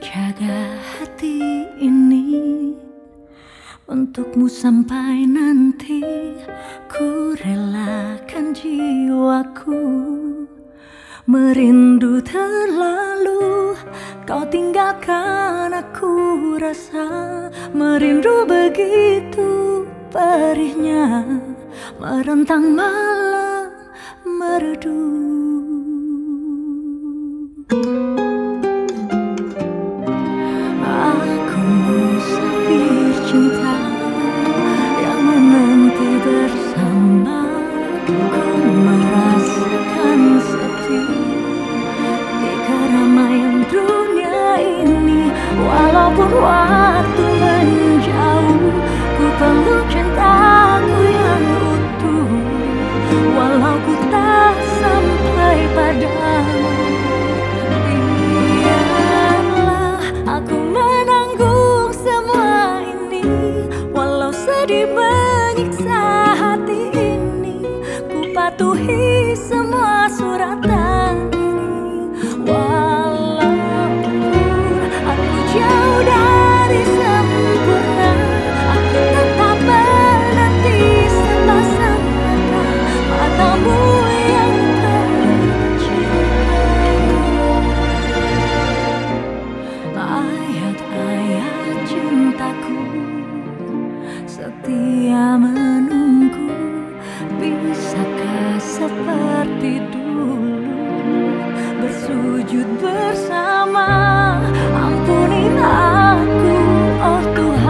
Jaga hati ini Untukmu sampai nanti Ku relakan jiwaku. Merindu terlalu Kau tinggalkan aku rasa Merindu begitu perihnya. Merentang malam merdu. Walaupun waktu menjauh Ku peluk cintaku yang utuh. Walau ku tak sampai padamu Biarlah aku menanggung semua ini. Walau sedih menyiksa hati ini Ku patuhi setia menunggu Bisakah seperti dulu? Bersujud bersama Ampuni aku, oh Tuhan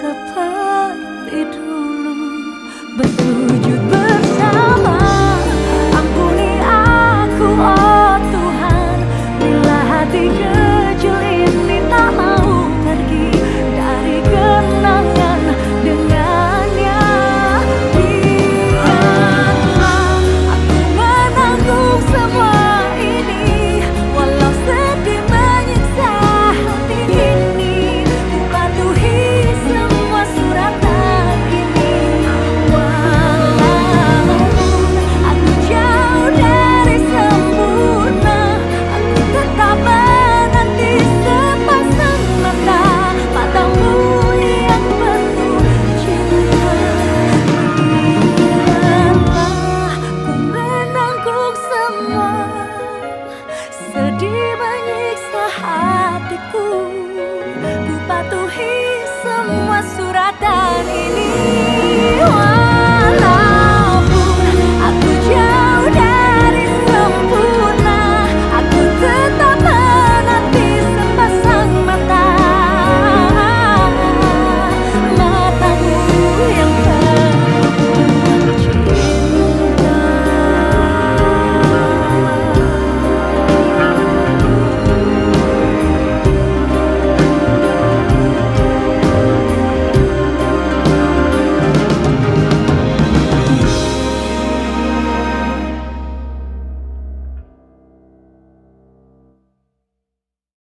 seperti dulu betul. menyiksa hatiku.